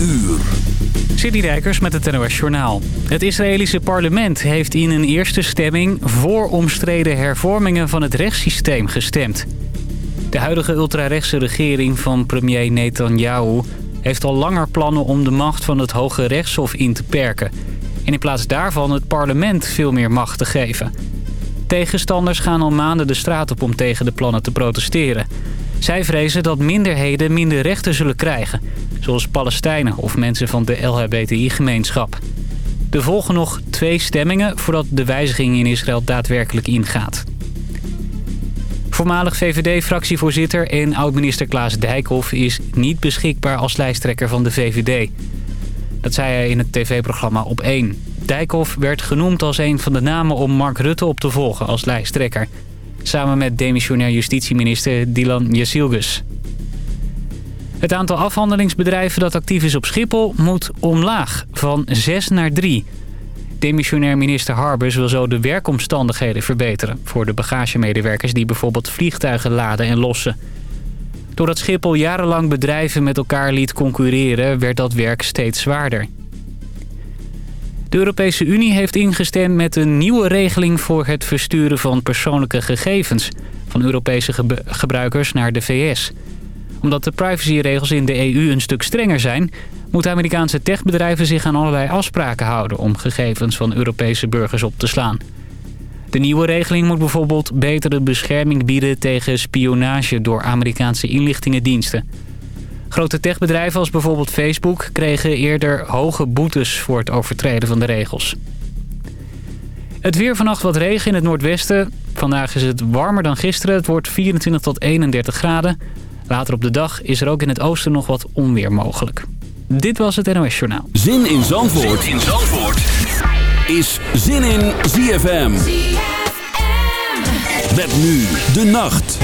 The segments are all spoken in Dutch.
uur. City Rijkers met het NOS Journaal. Het Israëlische parlement heeft in een eerste stemming... voor omstreden hervormingen van het rechtssysteem gestemd. De huidige ultrarechtse regering van premier Netanyahu... heeft al langer plannen om de macht van het Hoge Rechtshof in te perken... en in plaats daarvan het parlement veel meer macht te geven. Tegenstanders gaan al maanden de straat op om tegen de plannen te protesteren... Zij vrezen dat minderheden minder rechten zullen krijgen. Zoals Palestijnen of mensen van de LHBTI-gemeenschap. Er volgen nog twee stemmingen voordat de wijziging in Israël daadwerkelijk ingaat. Voormalig VVD-fractievoorzitter en oud-minister Klaas Dijkhoff is niet beschikbaar als lijsttrekker van de VVD. Dat zei hij in het tv-programma Op 1. Dijkhoff werd genoemd als een van de namen om Mark Rutte op te volgen als lijsttrekker samen met demissionair justitieminister Dylan Jasilgus. Het aantal afhandelingsbedrijven dat actief is op Schiphol moet omlaag, van 6 naar 3. Demissionair minister Harbers wil zo de werkomstandigheden verbeteren... voor de bagagemedewerkers die bijvoorbeeld vliegtuigen laden en lossen. Doordat Schiphol jarenlang bedrijven met elkaar liet concurreren... werd dat werk steeds zwaarder. De Europese Unie heeft ingestemd met een nieuwe regeling voor het versturen van persoonlijke gegevens van Europese gebruikers naar de VS. Omdat de privacyregels in de EU een stuk strenger zijn, moeten Amerikaanse techbedrijven zich aan allerlei afspraken houden om gegevens van Europese burgers op te slaan. De nieuwe regeling moet bijvoorbeeld betere bescherming bieden tegen spionage door Amerikaanse inlichtingendiensten. Grote techbedrijven als bijvoorbeeld Facebook kregen eerder hoge boetes voor het overtreden van de regels. Het weer vannacht wat regen in het noordwesten. Vandaag is het warmer dan gisteren. Het wordt 24 tot 31 graden. Later op de dag is er ook in het oosten nog wat onweer mogelijk. Dit was het NOS Journaal. Zin in Zandvoort, zin in Zandvoort. is Zin in ZFM. ZFM. Met nu de nacht.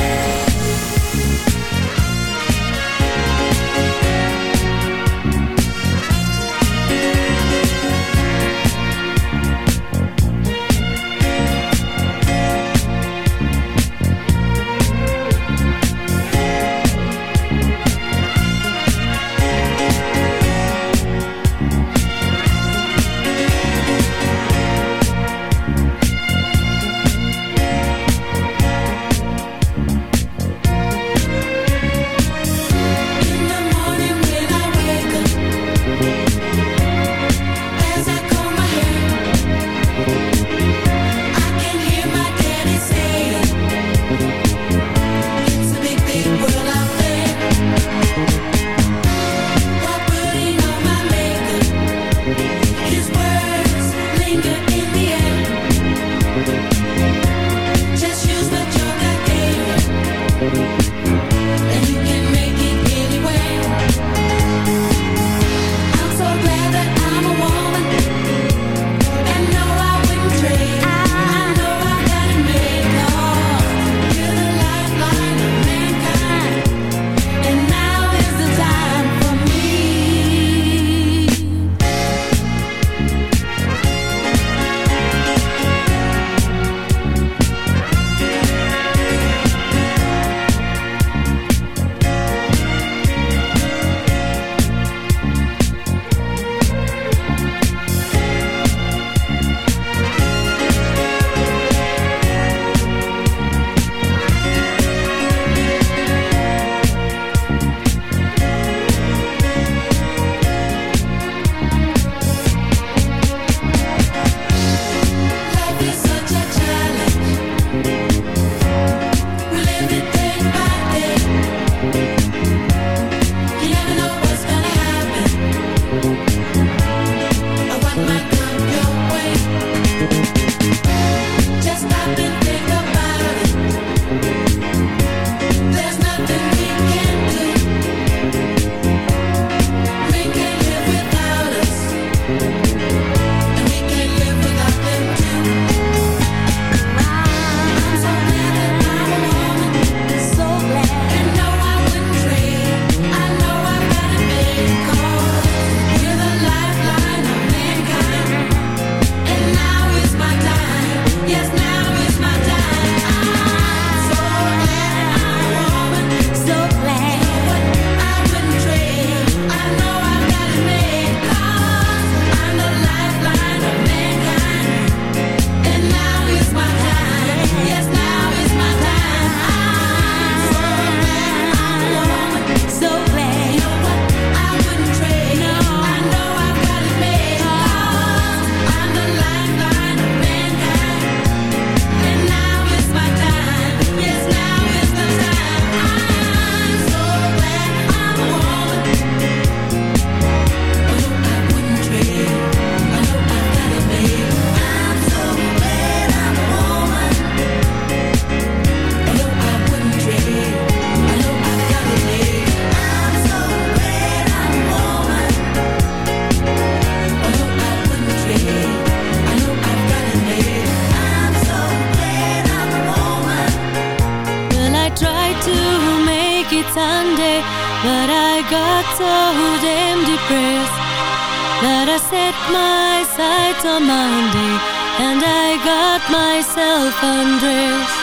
Sights on Monday And I got myself undressed.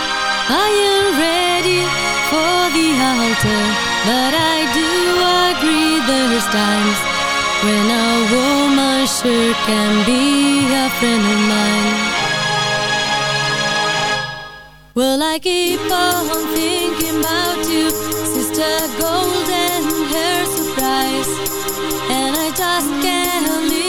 Are you ready for the altar? But I do agree there's times When a woman sure can be a friend of mine. Well, I keep on thinking about you Sister Golden Hair Surprise. And I just can't live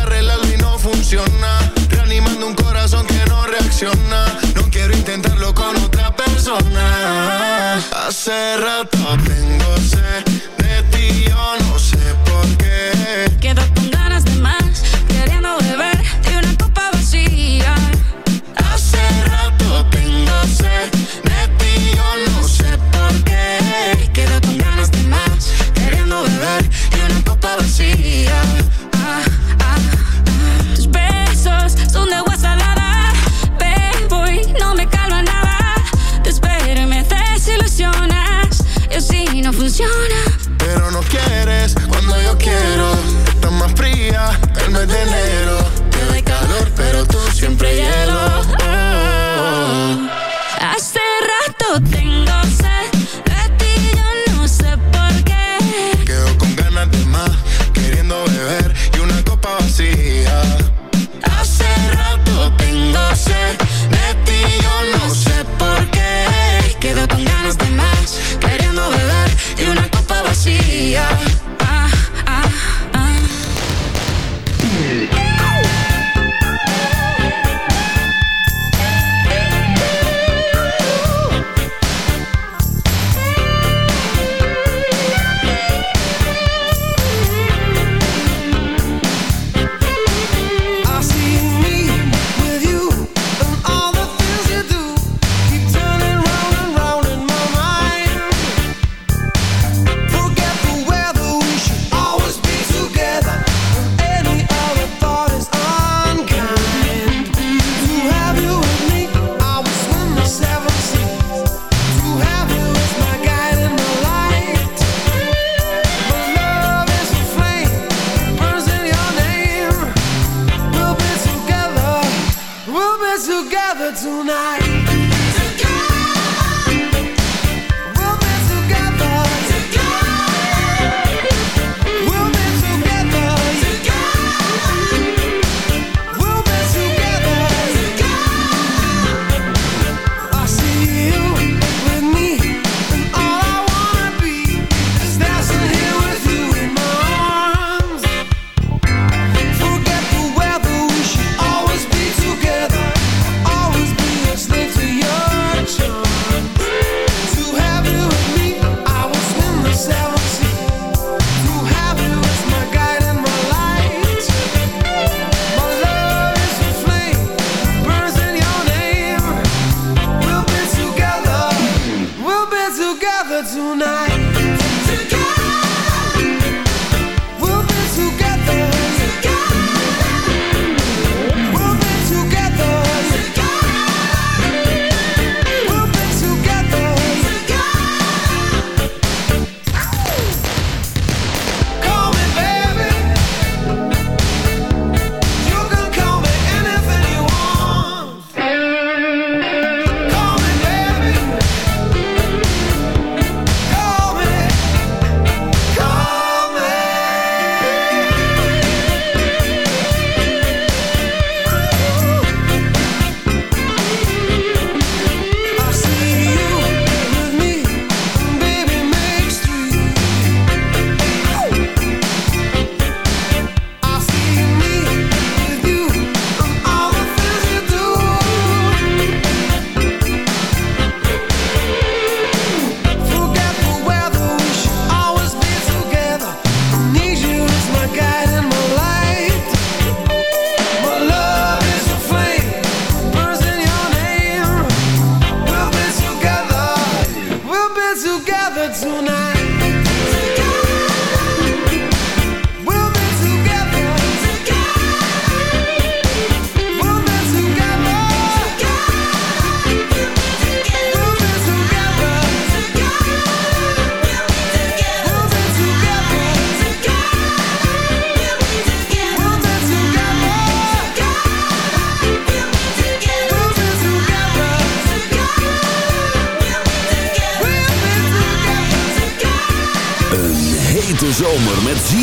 Reanimando un corazón que no reacciona. No quiero intentarlo con otra persona. Hace rato tengo sed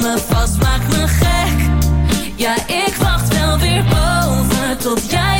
me vast, maakt me gek. Ja, ik wacht wel weer boven tot jij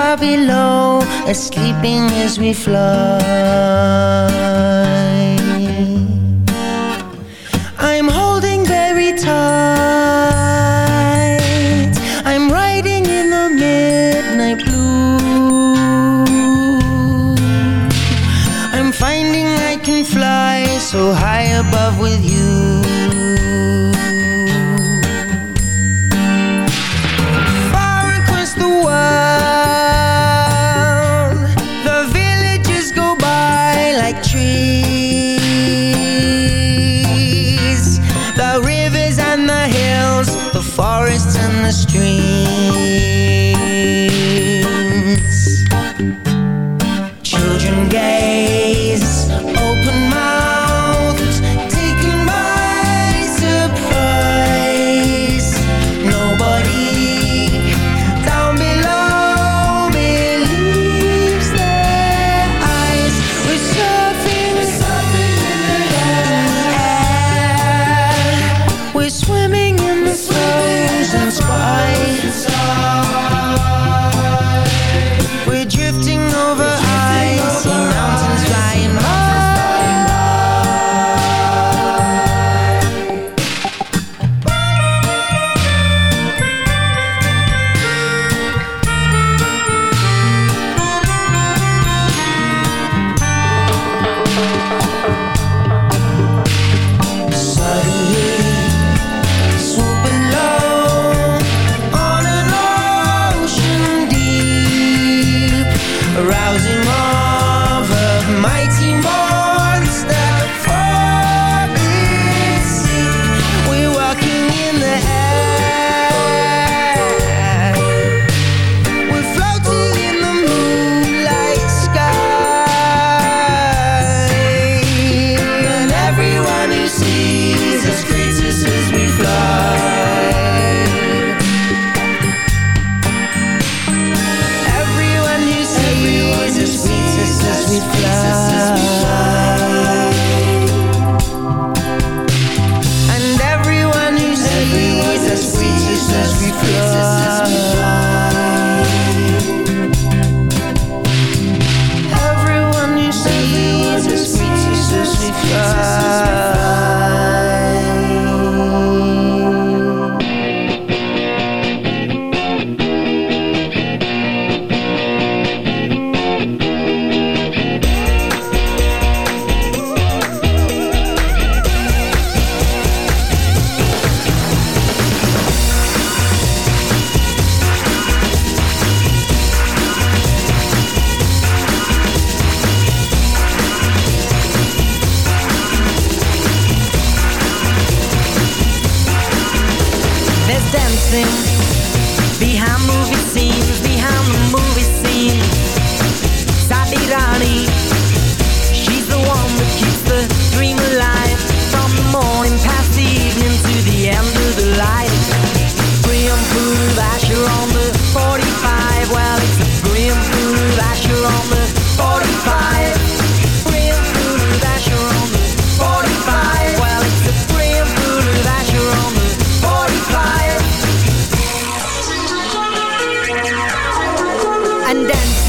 Far below are sleeping as we fly.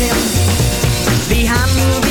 Dancing behind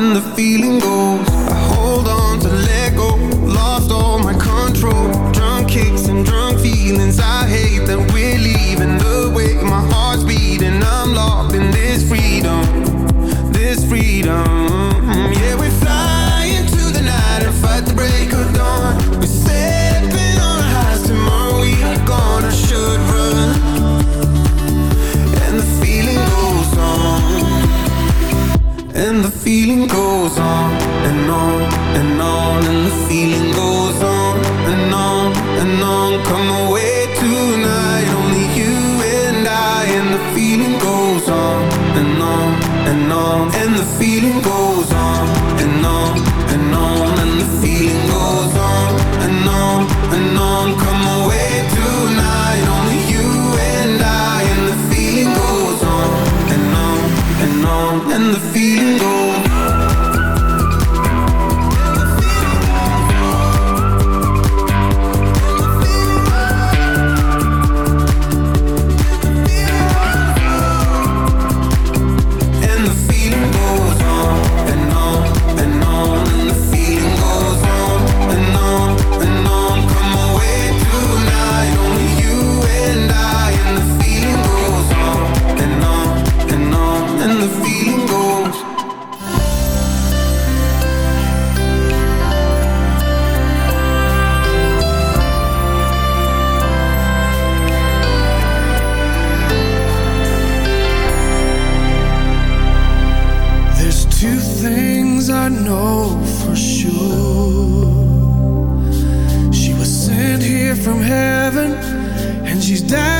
and the feeling goes and she's dead.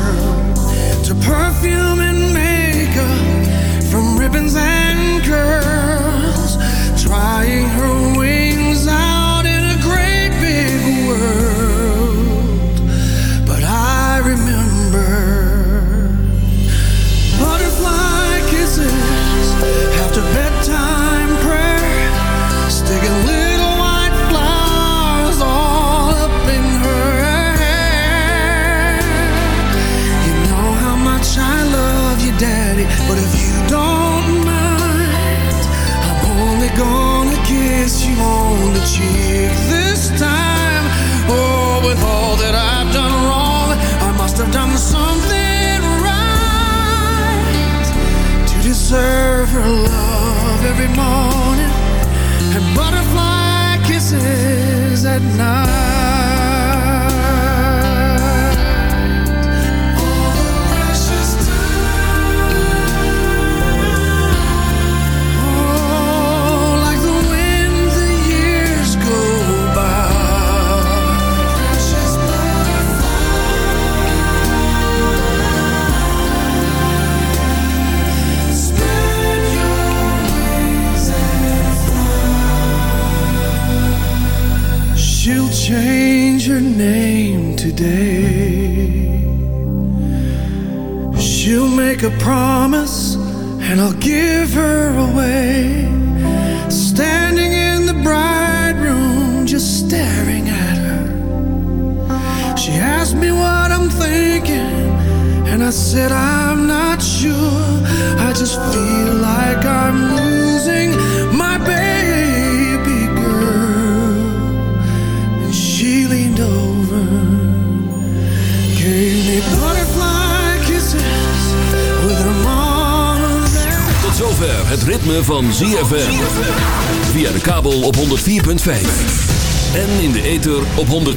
Feel.